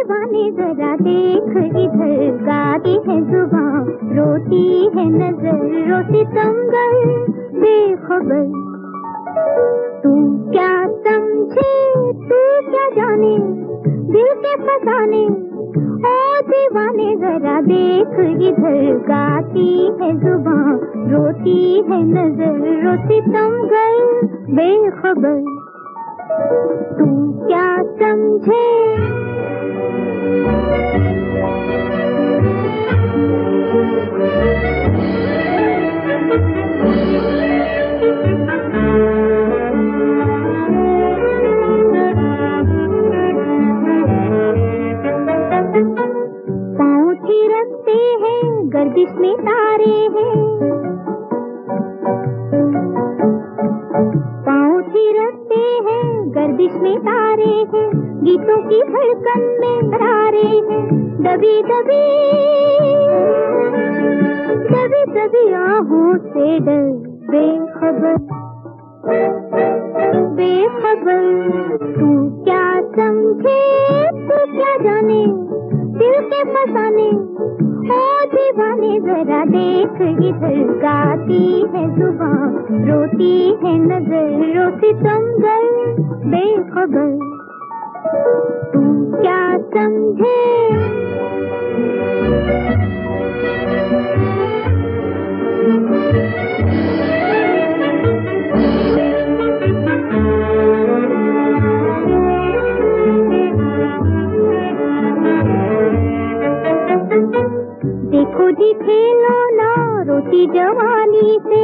दीवाने जरा देख इधर गाती है जुबा रोती है नज़र, रोती तंगल बेखबर। तू क्या समझे, तू क्या जाने, दिल के फसाने। ओ दीवाने जरा देख इधर गाती है जुबा रोती है नज़र, रोती तंगल बेखबर। तू क्या समझे? हैं गर्दिश में तारे हैं। गर्दिश में तारे हैं, गीतों की धड़कन में तारे हैं। दबी दबी दबी दबी आहों से डर, बेखबर बेखबर। तू क्या समझे, तू क्या जाने, दिल के फसाने दीवाने, जरा देख इधर। गाती है सुबह रोती है नज़र, रोती तंगल बेखबर। तू क्या समझे? देखो जी खेलो ना रोती जवानी से।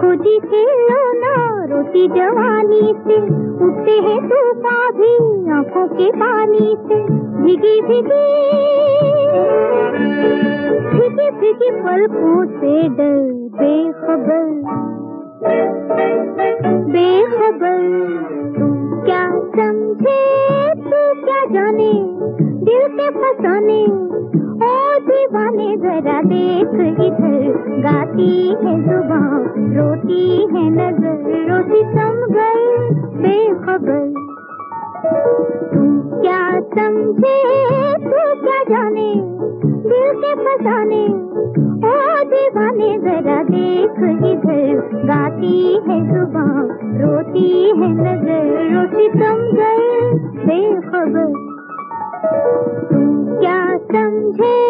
देखो जी खेलो ना जवानी से। उठते हैं तूफ़ान भी आँखों के पानी से। भीगी भीगी भीगी भीगी पलकों से डर, बेखबर। बेखबर, तुम क्या समझे, तू क्या जाने? दिल के फसाने ओ दीवाने, जरा देख इधर। गाती है ज़ुबान। रोती है नज़र, रोती सम गए बेखबर। तुम क्या समझे तू क्या जाने, दिल के फसाने, ओ दीवाने, जरा देख इधर। गाती है ज़ुबान रोती है नज़र, रोती सम गए बेखबर। तू क्या समझे